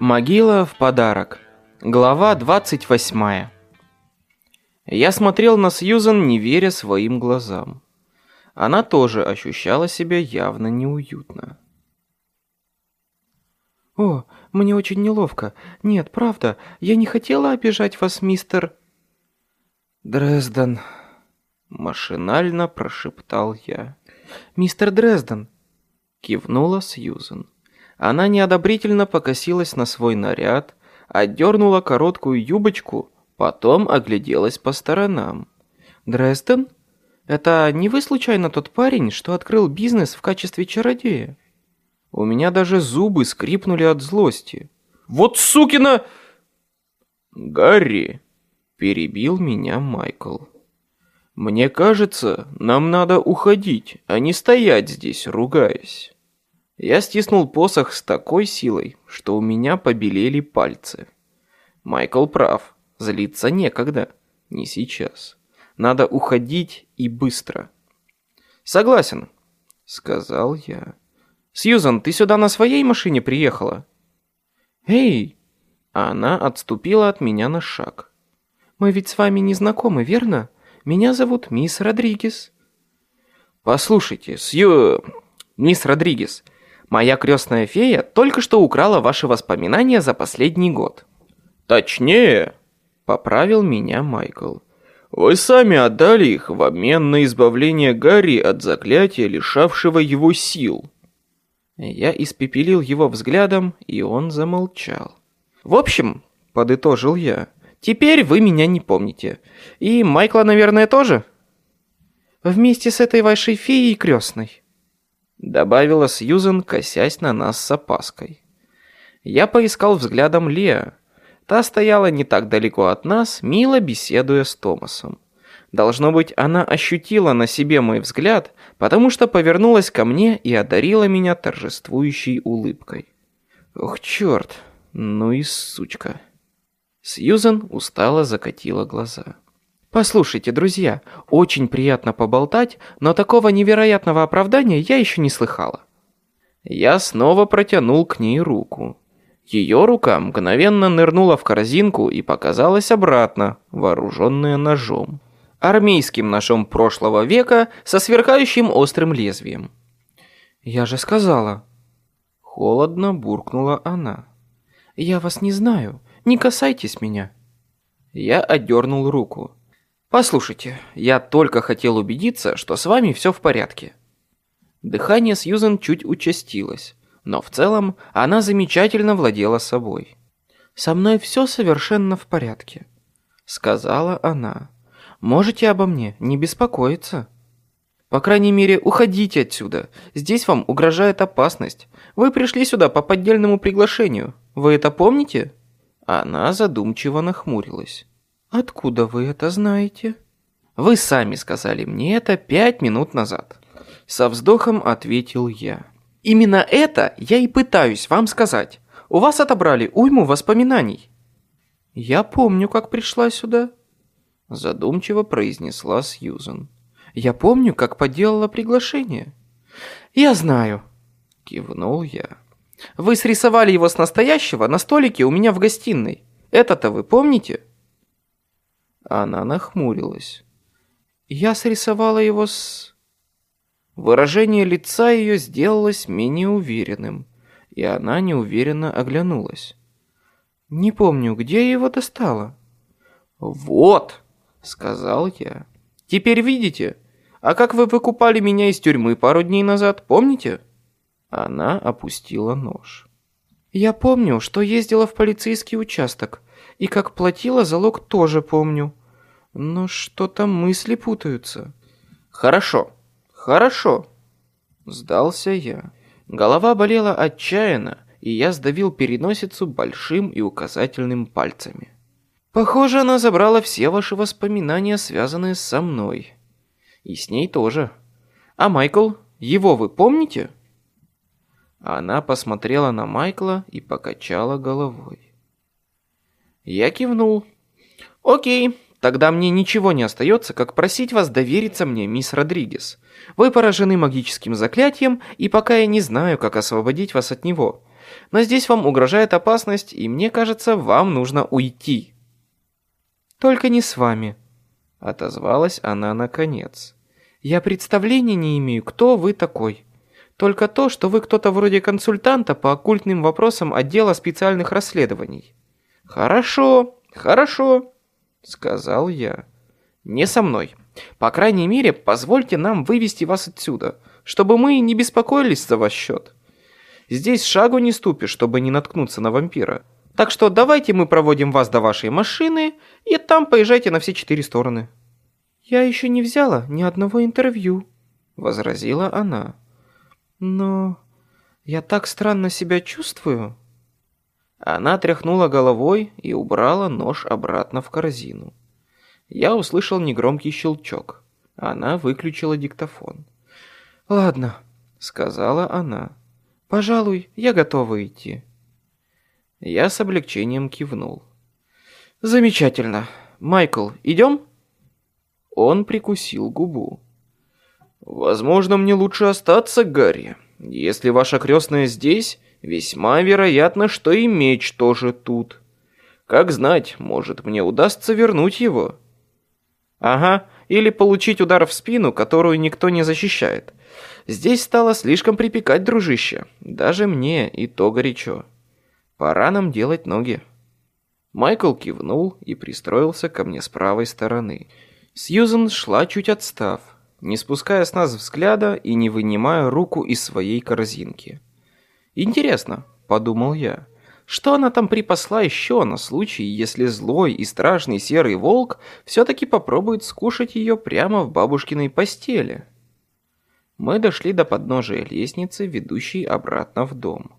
Могила в подарок. Глава 28. Я смотрел на Сьюзан, не веря своим глазам. Она тоже ощущала себя явно неуютно. «О, мне очень неловко. Нет, правда, я не хотела обижать вас, мистер...» «Дрезден», — машинально прошептал я. «Мистер Дрезден», — кивнула Сьюзен. Она неодобрительно покосилась на свой наряд, отдернула короткую юбочку, потом огляделась по сторонам. «Дрезден? Это не вы случайно тот парень, что открыл бизнес в качестве чародея?» У меня даже зубы скрипнули от злости. «Вот сукина!» «Гарри!» – перебил меня Майкл. «Мне кажется, нам надо уходить, а не стоять здесь, ругаясь». Я стиснул посох с такой силой, что у меня побелели пальцы. Майкл прав, злиться некогда, не сейчас. Надо уходить и быстро. «Согласен», — сказал я. «Сьюзан, ты сюда на своей машине приехала?» «Эй!» Она отступила от меня на шаг. «Мы ведь с вами не знакомы, верно? Меня зовут мисс Родригес». «Послушайте, Сью... Мисс Родригес, Моя крестная фея только что украла ваши воспоминания за последний год. Точнее, поправил меня Майкл. Вы сами отдали их в обмен на избавление Гарри от заклятия, лишавшего его сил. Я испепелил его взглядом, и он замолчал. В общем, подытожил я, теперь вы меня не помните. И Майкла, наверное, тоже? Вместе с этой вашей феей крестной. Добавила Сьюзен, косясь на нас с опаской. Я поискал взглядом Леа. Та стояла не так далеко от нас, мило беседуя с Томасом. Должно быть, она ощутила на себе мой взгляд, потому что повернулась ко мне и одарила меня торжествующей улыбкой. Ох, черт, ну и сучка. Сьюзен устало закатила глаза. Послушайте, друзья, очень приятно поболтать, но такого невероятного оправдания я еще не слыхала. Я снова протянул к ней руку. Ее рука мгновенно нырнула в корзинку и показалась обратно, вооруженная ножом. Армейским ножом прошлого века со сверкающим острым лезвием. «Я же сказала». Холодно буркнула она. «Я вас не знаю. Не касайтесь меня». Я отдернул руку. «Послушайте, я только хотел убедиться, что с вами все в порядке». Дыхание Сьюзен чуть участилось, но в целом она замечательно владела собой. «Со мной все совершенно в порядке», — сказала она. «Можете обо мне не беспокоиться». «По крайней мере, уходите отсюда. Здесь вам угрожает опасность. Вы пришли сюда по поддельному приглашению. Вы это помните?» Она задумчиво нахмурилась. «Откуда вы это знаете?» «Вы сами сказали мне это пять минут назад». Со вздохом ответил я. «Именно это я и пытаюсь вам сказать. У вас отобрали уйму воспоминаний». «Я помню, как пришла сюда», – задумчиво произнесла Сьюзен. «Я помню, как поделала приглашение». «Я знаю», – кивнул я. «Вы срисовали его с настоящего на столике у меня в гостиной. Это-то вы помните?» Она нахмурилась. Я срисовала его с... Выражение лица ее сделалось менее уверенным, и она неуверенно оглянулась. «Не помню, где я его достала?» «Вот!» — сказал я. «Теперь видите? А как вы выкупали меня из тюрьмы пару дней назад, помните?» Она опустила нож. «Я помню, что ездила в полицейский участок, и как платила залог тоже помню. Но что-то мысли путаются. Хорошо, хорошо. Сдался я. Голова болела отчаянно, и я сдавил переносицу большим и указательным пальцами. Похоже, она забрала все ваши воспоминания, связанные со мной. И с ней тоже. А Майкл, его вы помните? Она посмотрела на Майкла и покачала головой. Я кивнул. Окей, Тогда мне ничего не остается, как просить вас довериться мне, мисс Родригес. Вы поражены магическим заклятием, и пока я не знаю, как освободить вас от него. Но здесь вам угрожает опасность, и мне кажется, вам нужно уйти». «Только не с вами», — отозвалась она наконец. «Я представления не имею, кто вы такой. Только то, что вы кто-то вроде консультанта по оккультным вопросам отдела специальных расследований». «Хорошо, хорошо», — сказал я. «Не со мной. По крайней мере, позвольте нам вывести вас отсюда, чтобы мы не беспокоились за ваш счет. Здесь шагу не ступишь, чтобы не наткнуться на вампира. Так что давайте мы проводим вас до вашей машины, и там поезжайте на все четыре стороны». «Я еще не взяла ни одного интервью», — возразила она. «Но я так странно себя чувствую». Она тряхнула головой и убрала нож обратно в корзину. Я услышал негромкий щелчок. Она выключила диктофон. «Ладно», — сказала она. «Пожалуй, я готова идти». Я с облегчением кивнул. «Замечательно. Майкл, идем?» Он прикусил губу. «Возможно, мне лучше остаться, Гарри. Если ваша крестная здесь, весьма вероятно, что и меч тоже тут. Как знать, может, мне удастся вернуть его». Ага, или получить удар в спину, которую никто не защищает. Здесь стало слишком припекать, дружище. Даже мне и то горячо. Пора нам делать ноги. Майкл кивнул и пристроился ко мне с правой стороны. Сьюзен шла чуть отстав, не спуская с нас взгляда и не вынимая руку из своей корзинки. «Интересно», — подумал я, — что она там припасла еще на случай, если злой и страшный серый волк все-таки попробует скушать ее прямо в бабушкиной постели? Мы дошли до подножия лестницы, ведущей обратно в дом.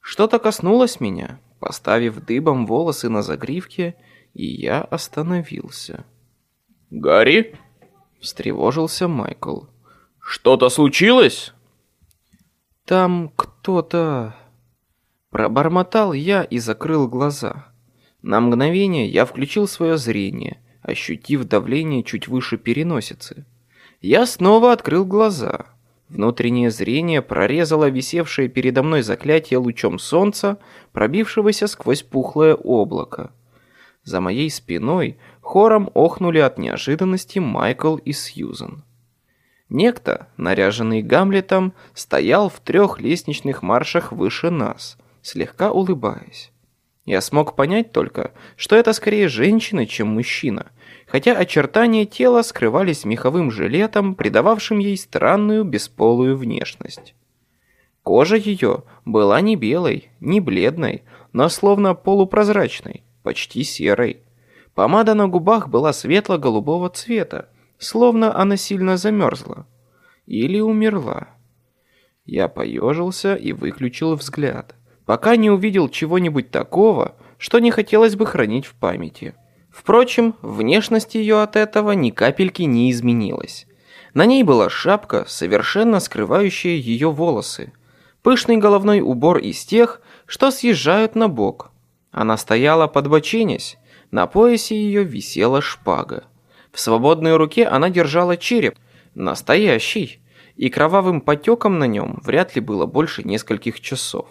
Что-то коснулось меня, поставив дыбом волосы на загривке, и я остановился. «Гарри?» – встревожился Майкл. «Что-то случилось?» «Там кто-то...» Пробормотал я и закрыл глаза. На мгновение я включил свое зрение, ощутив давление чуть выше переносицы. Я снова открыл глаза. Внутреннее зрение прорезало висевшее передо мной заклятие лучом солнца, пробившегося сквозь пухлое облако. За моей спиной хором охнули от неожиданности Майкл и Сьюзен. Некто, наряженный Гамлетом, стоял в трех лестничных маршах выше нас – слегка улыбаясь. Я смог понять только, что это скорее женщина, чем мужчина, хотя очертания тела скрывались меховым жилетом, придававшим ей странную бесполую внешность. Кожа ее была не белой, не бледной, но словно полупрозрачной, почти серой. Помада на губах была светло-голубого цвета, словно она сильно замерзла. Или умерла. Я поежился и выключил взгляд пока не увидел чего-нибудь такого, что не хотелось бы хранить в памяти. Впрочем, внешность ее от этого ни капельки не изменилась. На ней была шапка, совершенно скрывающая ее волосы. Пышный головной убор из тех, что съезжают на бок. Она стояла подбоченясь, на поясе ее висела шпага. В свободной руке она держала череп, настоящий, и кровавым потеком на нем вряд ли было больше нескольких часов.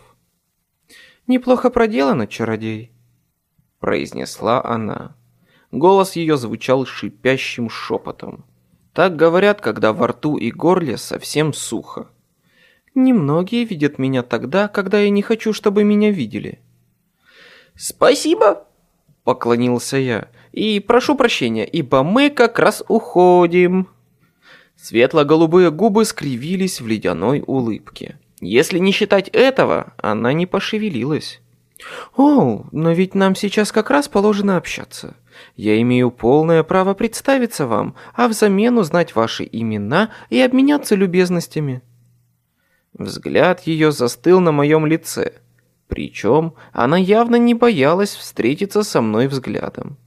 «Неплохо проделано, чародей», — произнесла она. Голос ее звучал шипящим шепотом. Так говорят, когда во рту и горле совсем сухо. «Немногие видят меня тогда, когда я не хочу, чтобы меня видели». «Спасибо!» — поклонился я. «И прошу прощения, ибо мы как раз уходим». Светло-голубые губы скривились в ледяной улыбке. Если не считать этого, она не пошевелилась. «О, но ведь нам сейчас как раз положено общаться. Я имею полное право представиться вам, а взамен узнать ваши имена и обменяться любезностями». Взгляд ее застыл на моем лице. Причем она явно не боялась встретиться со мной взглядом.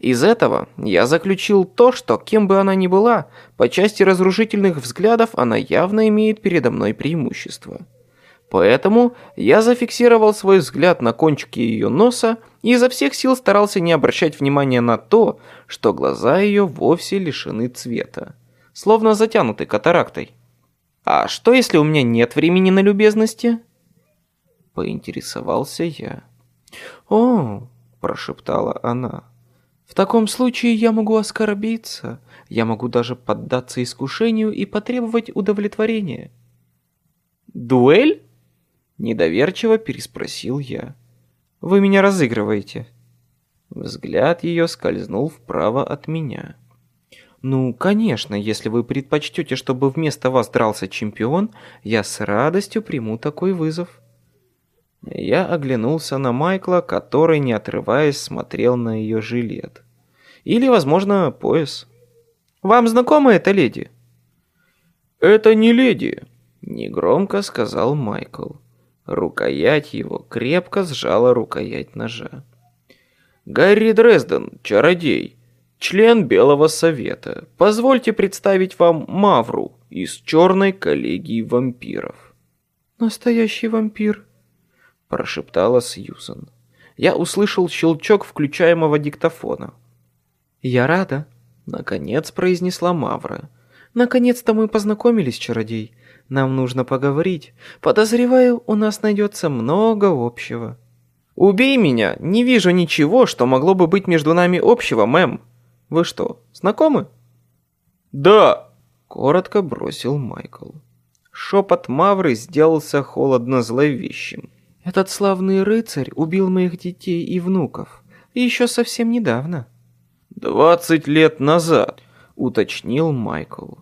Из этого я заключил то, что кем бы она ни была, по части разрушительных взглядов она явно имеет передо мной преимущество. Поэтому я зафиксировал свой взгляд на кончике ее носа и изо всех сил старался не обращать внимания на то, что глаза ее вовсе лишены цвета, словно затянуты катарактой. А что если у меня нет времени на любезности? Поинтересовался я. «О!» – прошептала она. «В таком случае я могу оскорбиться. Я могу даже поддаться искушению и потребовать удовлетворения». «Дуэль?» – недоверчиво переспросил я. «Вы меня разыгрываете». Взгляд ее скользнул вправо от меня. «Ну, конечно, если вы предпочтете, чтобы вместо вас дрался чемпион, я с радостью приму такой вызов». Я оглянулся на Майкла, который, не отрываясь, смотрел на ее жилет. Или, возможно, пояс. «Вам знакома эта леди?» «Это не леди», — негромко сказал Майкл. Рукоять его крепко сжала рукоять ножа. «Гарри Дрезден, чародей, член Белого Совета. Позвольте представить вам Мавру из Черной коллегии вампиров». «Настоящий вампир», прошептала Сьюзан. Я услышал щелчок включаемого диктофона. «Я рада», — наконец произнесла Мавра. «Наконец-то мы познакомились, чародей. Нам нужно поговорить. Подозреваю, у нас найдется много общего». «Убей меня! Не вижу ничего, что могло бы быть между нами общего, мэм. Вы что, знакомы?» «Да!» — коротко бросил Майкл. Шепот Мавры сделался холодно зловещим. Этот славный рыцарь убил моих детей и внуков. И еще совсем недавно. «Двадцать лет назад», — уточнил Майкл.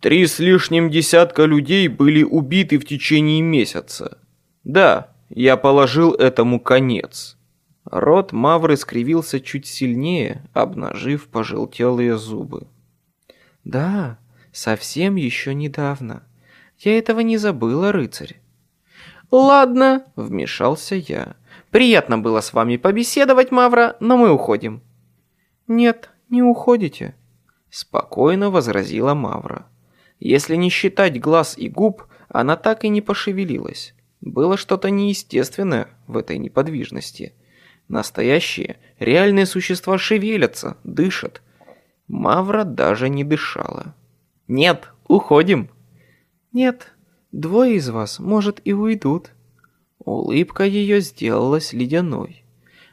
«Три с лишним десятка людей были убиты в течение месяца. Да, я положил этому конец». Рот Мавры скривился чуть сильнее, обнажив пожелтелые зубы. «Да, совсем еще недавно. Я этого не забыла, рыцарь. «Ладно», — вмешался я. «Приятно было с вами побеседовать, Мавра, но мы уходим». «Нет, не уходите», — спокойно возразила Мавра. Если не считать глаз и губ, она так и не пошевелилась. Было что-то неестественное в этой неподвижности. Настоящие, реальные существа шевелятся, дышат. Мавра даже не дышала. «Нет, уходим». «Нет, Двое из вас, может, и уйдут». Улыбка ее сделалась ледяной.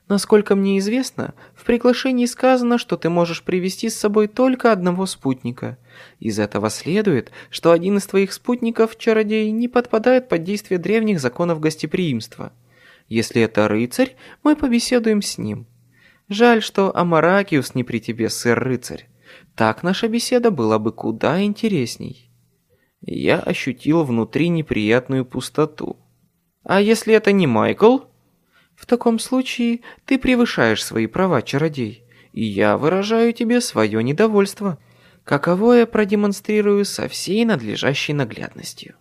Насколько мне известно, в приглашении сказано, что ты можешь привести с собой только одного спутника. Из этого следует, что один из твоих спутников, чародей, не подпадает под действие древних законов гостеприимства. Если это рыцарь, мы побеседуем с ним. Жаль, что Амаракиус не при тебе, сэр-рыцарь. Так наша беседа была бы куда интересней. Я ощутил внутри неприятную пустоту. «А если это не Майкл?» «В таком случае ты превышаешь свои права, чародей, и я выражаю тебе свое недовольство, каковое продемонстрирую со всей надлежащей наглядностью».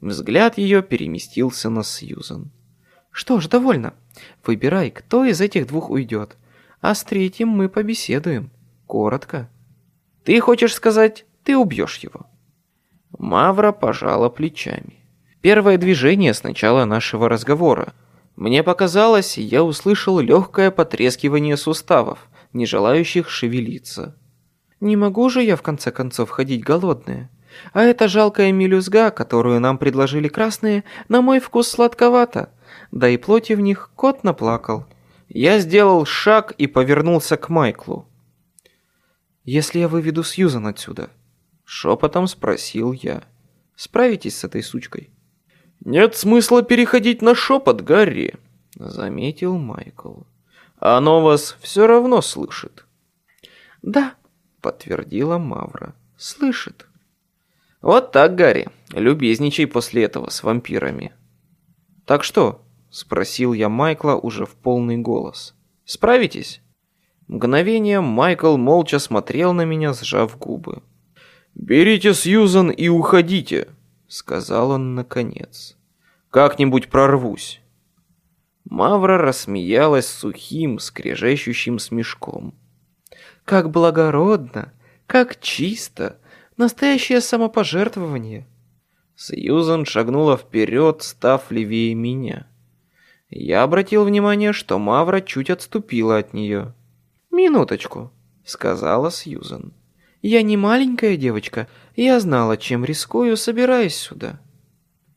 Взгляд ее переместился на Сьюзан. «Что ж, довольно. Выбирай, кто из этих двух уйдет, а с третьим мы побеседуем. Коротко». «Ты хочешь сказать, ты убьешь его?» Мавра пожала плечами. Первое движение с начала нашего разговора. Мне показалось, я услышал легкое потрескивание суставов, не желающих шевелиться. «Не могу же я в конце концов ходить голодная. А эта жалкая мелюзга, которую нам предложили красные, на мой вкус сладковата. Да и плоти в них кот наплакал». Я сделал шаг и повернулся к Майклу. «Если я выведу Сьюзан отсюда, Шепотом спросил я. Справитесь с этой сучкой? Нет смысла переходить на шепот, Гарри, заметил Майкл. Оно вас все равно слышит. Да, подтвердила Мавра. Слышит. Вот так, Гарри. Любезничай после этого с вампирами. Так что? Спросил я Майкла уже в полный голос. Справитесь? Мгновение Майкл молча смотрел на меня, сжав губы. «Берите Сьюзан и уходите», — сказал он наконец. «Как-нибудь прорвусь». Мавра рассмеялась сухим, скрежещущим смешком. «Как благородно! Как чисто! Настоящее самопожертвование!» Сьюзан шагнула вперед, став левее меня. Я обратил внимание, что Мавра чуть отступила от нее. «Минуточку», — сказала Сьюзан. Я не маленькая девочка, я знала, чем рискую, собираясь сюда.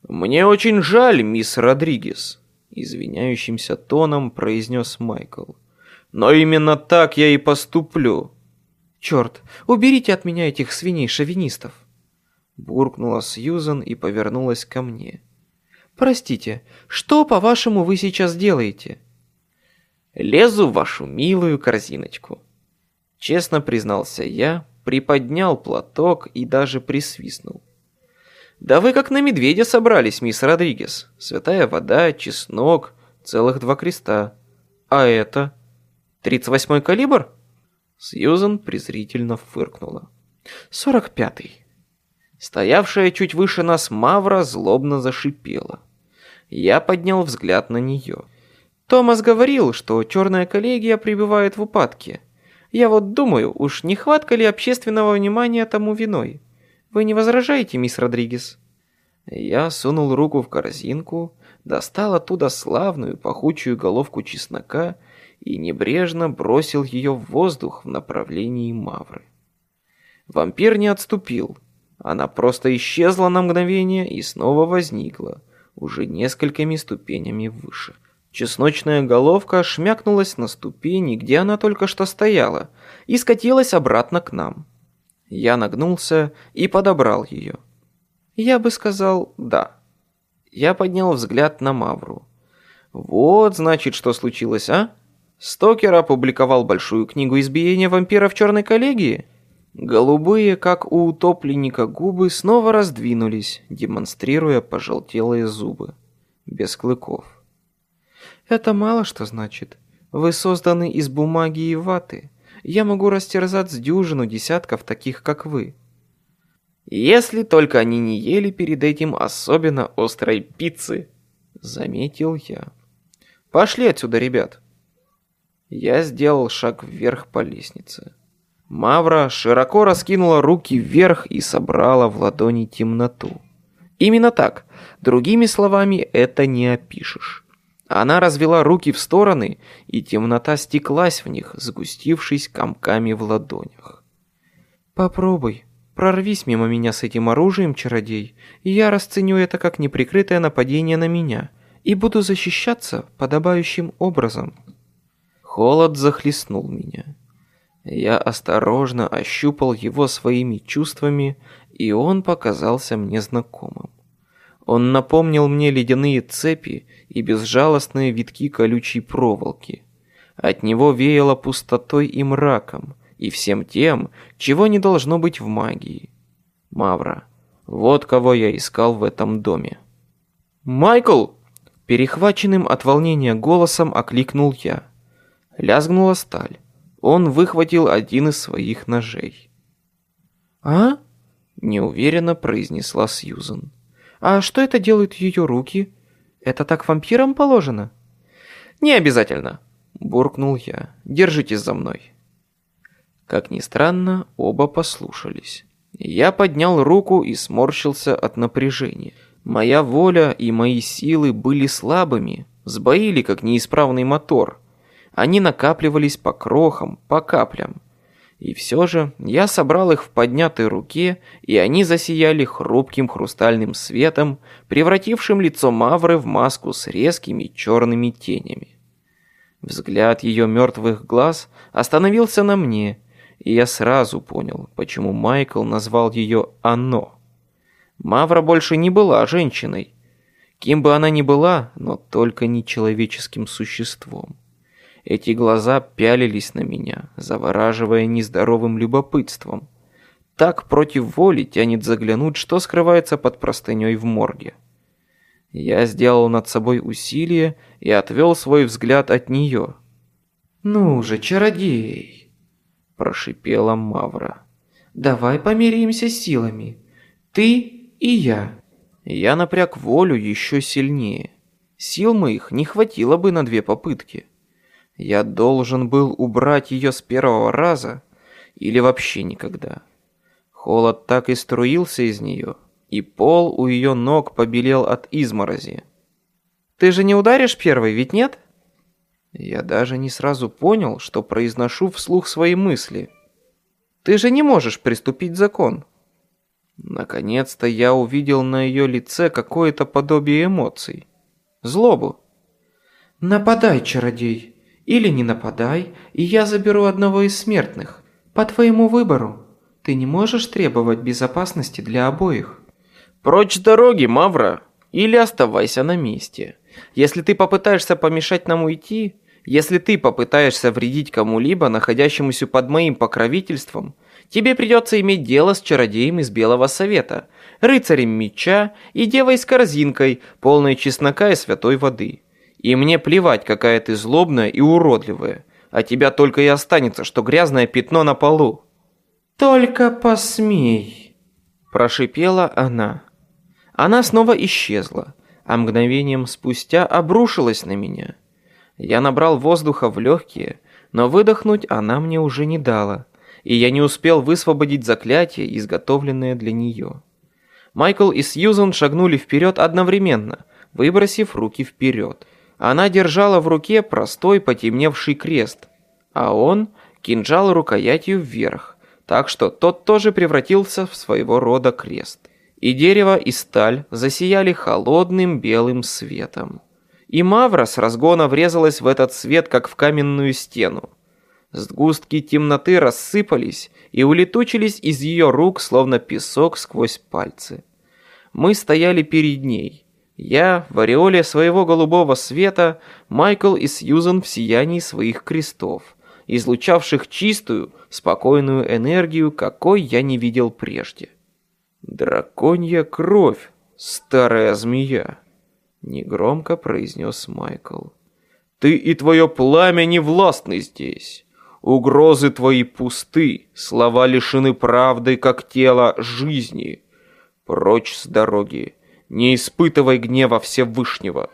«Мне очень жаль, мисс Родригес», — извиняющимся тоном произнес Майкл. «Но именно так я и поступлю». «Черт, уберите от меня этих свиней-шовинистов!» Буркнула Сьюзан и повернулась ко мне. «Простите, что, по-вашему, вы сейчас делаете?» «Лезу в вашу милую корзиночку», — честно признался я, приподнял платок и даже присвистнул. «Да вы как на медведя собрались, мисс Родригес. Святая вода, чеснок, целых два креста. А это? Тридцать восьмой калибр?» Сьюзан презрительно фыркнула. «Сорок пятый». Стоявшая чуть выше нас Мавра злобно зашипела. Я поднял взгляд на нее. Томас говорил, что черная коллегия пребывает в упадке. Я вот думаю, уж не хватка ли общественного внимания тому виной? Вы не возражаете, мисс Родригес? Я сунул руку в корзинку, достал оттуда славную пахучую головку чеснока и небрежно бросил ее в воздух в направлении Мавры. Вампир не отступил. Она просто исчезла на мгновение и снова возникла, уже несколькими ступенями выше. Чесночная головка шмякнулась на ступени, где она только что стояла, и скатилась обратно к нам. Я нагнулся и подобрал ее. Я бы сказал «да». Я поднял взгляд на Мавру. Вот, значит, что случилось, а? Стокер опубликовал большую книгу избиения вампира в черной коллегии? Голубые, как у утопленника, губы снова раздвинулись, демонстрируя пожелтелые зубы. Без клыков. Это мало что значит. Вы созданы из бумаги и ваты. Я могу растерзать с дюжину десятков таких, как вы. Если только они не ели перед этим особенно острой пиццы, заметил я. Пошли отсюда, ребят. Я сделал шаг вверх по лестнице. Мавра широко раскинула руки вверх и собрала в ладони темноту. Именно так. Другими словами, это не опишешь. Она развела руки в стороны, и темнота стеклась в них, сгустившись комками в ладонях. «Попробуй, прорвись мимо меня с этим оружием, чародей, и я расценю это как неприкрытое нападение на меня, и буду защищаться подобающим образом». Холод захлестнул меня. Я осторожно ощупал его своими чувствами, и он показался мне знакомым. Он напомнил мне ледяные цепи и безжалостные витки колючей проволоки. От него веяло пустотой и мраком, и всем тем, чего не должно быть в магии. Мавра. Вот кого я искал в этом доме. «Майкл!» Перехваченным от волнения голосом окликнул я. Лязгнула сталь. Он выхватил один из своих ножей. «А?» – неуверенно произнесла Сьюзен. А что это делают ее руки? Это так вампирам положено? Не обязательно, буркнул я. Держитесь за мной. Как ни странно, оба послушались. Я поднял руку и сморщился от напряжения. Моя воля и мои силы были слабыми, сбоили как неисправный мотор. Они накапливались по крохам, по каплям. И все же я собрал их в поднятой руке, и они засияли хрупким хрустальным светом, превратившим лицо Мавры в маску с резкими черными тенями. Взгляд ее мертвых глаз остановился на мне, и я сразу понял, почему Майкл назвал ее «оно». Мавра больше не была женщиной. Кем бы она ни была, но только не человеческим существом. Эти глаза пялились на меня, завораживая нездоровым любопытством. Так против воли тянет заглянуть, что скрывается под простыней в морге. Я сделал над собой усилие и отвел свой взгляд от нее. «Ну же, чародей!» – прошипела Мавра. «Давай помиримся силами. Ты и я». Я напряг волю еще сильнее. Сил моих не хватило бы на две попытки. Я должен был убрать ее с первого раза или вообще никогда. Холод так и струился из нее, и пол у ее ног побелел от изморози. «Ты же не ударишь первый, ведь нет?» Я даже не сразу понял, что произношу вслух свои мысли. «Ты же не можешь приступить закон». Наконец-то я увидел на ее лице какое-то подобие эмоций. Злобу. «Нападай, чародей, или не нападай, и я заберу одного из смертных. По твоему выбору. Ты не можешь требовать безопасности для обоих». «Прочь дороги, Мавра, или оставайся на месте. Если ты попытаешься помешать нам уйти, если ты попытаешься вредить кому-либо, находящемуся под моим покровительством, тебе придется иметь дело с чародеем из Белого Совета, рыцарем меча и девой с корзинкой, полной чеснока и святой воды. И мне плевать, какая ты злобная и уродливая, а тебя только и останется, что грязное пятно на полу». «Только посмей», – прошипела она. Она снова исчезла, а мгновением спустя обрушилась на меня – я набрал воздуха в легкие, но выдохнуть она мне уже не дала, и я не успел высвободить заклятие, изготовленное для нее. Майкл и Сьюзан шагнули вперед одновременно, выбросив руки вперед. Она держала в руке простой потемневший крест, а он кинжал рукоятью вверх, так что тот тоже превратился в своего рода крест. И дерево, и сталь засияли холодным белым светом. И Мавра с разгона врезалась в этот свет, как в каменную стену. Сгустки темноты рассыпались и улетучились из ее рук, словно песок сквозь пальцы. Мы стояли перед ней. Я в ореоле своего голубого света, Майкл и Сьюзан в сиянии своих крестов, излучавших чистую, спокойную энергию, какой я не видел прежде. Драконья кровь, старая змея. Негромко произнес Майкл. «Ты и твое пламя не властны здесь. Угрозы твои пусты, слова лишены правды, как тело жизни. Прочь с дороги, не испытывай гнева Всевышнего».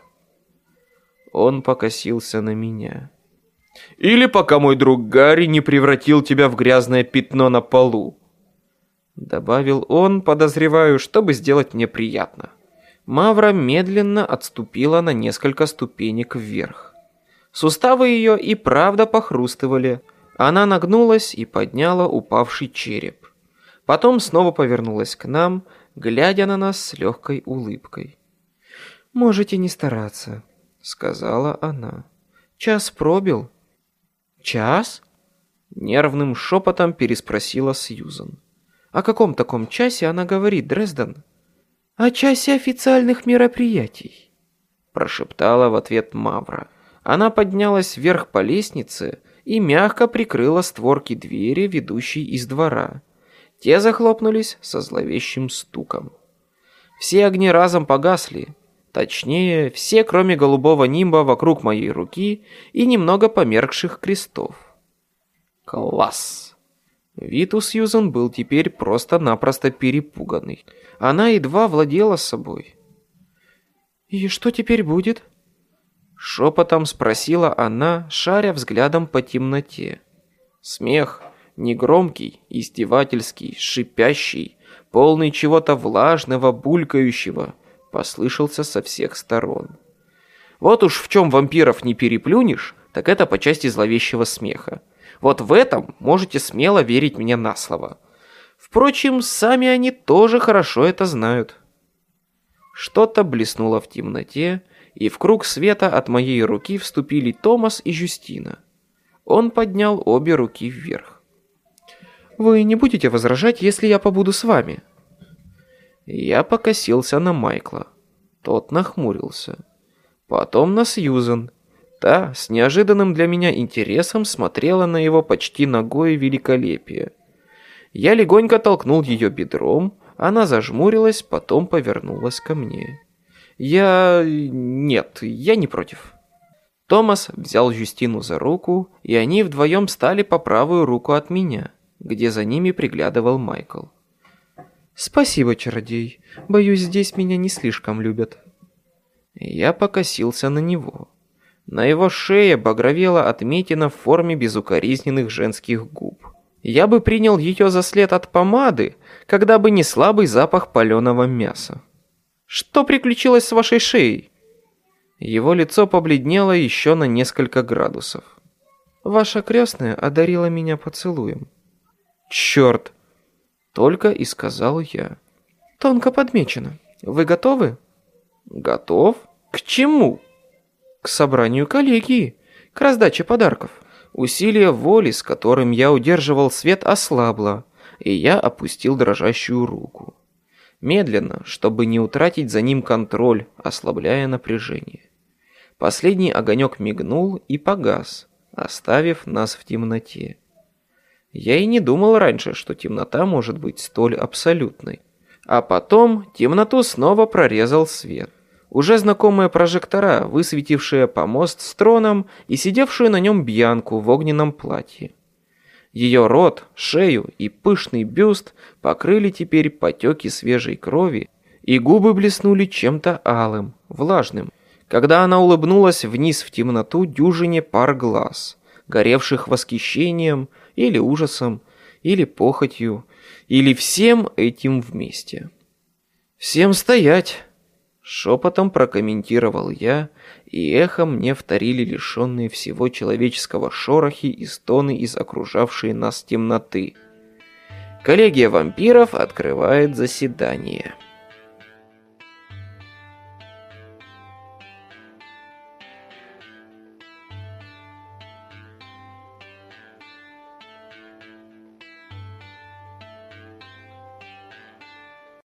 Он покосился на меня. «Или пока мой друг Гарри не превратил тебя в грязное пятно на полу». Добавил он, подозреваю, чтобы сделать мне приятно. Мавра медленно отступила на несколько ступенек вверх. Суставы ее и правда похрустывали. Она нагнулась и подняла упавший череп. Потом снова повернулась к нам, глядя на нас с легкой улыбкой. «Можете не стараться», — сказала она. «Час пробил». «Час?» — нервным шепотом переспросила Сьюзан. «О каком таком часе она говорит, Дрезден?» «О часе официальных мероприятий», – прошептала в ответ Мавра. Она поднялась вверх по лестнице и мягко прикрыла створки двери, ведущей из двора. Те захлопнулись со зловещим стуком. Все огни разом погасли. Точнее, все, кроме голубого нимба вокруг моей руки и немного померкших крестов. Класс! Вид у Сьюзан был теперь просто-напросто перепуганный. Она едва владела собой. «И что теперь будет?» Шепотом спросила она, шаря взглядом по темноте. Смех, негромкий, издевательский, шипящий, полный чего-то влажного, булькающего, послышался со всех сторон. Вот уж в чем вампиров не переплюнешь, так это по части зловещего смеха. Вот в этом можете смело верить мне на слово. Впрочем, сами они тоже хорошо это знают. Что-то блеснуло в темноте, и в круг света от моей руки вступили Томас и Жюстина. Он поднял обе руки вверх. «Вы не будете возражать, если я побуду с вами?» Я покосился на Майкла. Тот нахмурился. Потом на Сьюзен, Та с неожиданным для меня интересом смотрела на его почти ногое великолепие. Я легонько толкнул ее бедром, она зажмурилась, потом повернулась ко мне. Я... нет, я не против. Томас взял Юстину за руку, и они вдвоем стали по правую руку от меня, где за ними приглядывал Майкл. «Спасибо, чародей. Боюсь, здесь меня не слишком любят». Я покосился на него. На его шее багровела отметина в форме безукоризненных женских губ. Я бы принял ее за след от помады, когда бы не слабый запах паленого мяса. Что приключилось с вашей шеей? Его лицо побледнело еще на несколько градусов. Ваша крестная одарила меня поцелуем. Черт! Только и сказал я. Тонко подмечено. Вы готовы? Готов? К чему? К собранию коллегии, к раздаче подарков. Усилие воли, с которым я удерживал свет, ослабло, и я опустил дрожащую руку. Медленно, чтобы не утратить за ним контроль, ослабляя напряжение. Последний огонек мигнул и погас, оставив нас в темноте. Я и не думал раньше, что темнота может быть столь абсолютной. А потом темноту снова прорезал свет. Уже знакомые прожектора, высветившие помост с троном и сидевшую на нем Бьянку в огненном платье. Ее рот, шею и пышный бюст покрыли теперь потеки свежей крови, и губы блеснули чем-то алым, влажным. Когда она улыбнулась вниз в темноту дюжине пар глаз, горевших восхищением или ужасом, или похотью, или всем этим вместе. «Всем стоять!» Шепотом прокомментировал я, и эхом мне вторили лишенные всего человеческого шорохи и стоны из окружавшей нас темноты. Коллегия вампиров открывает заседание.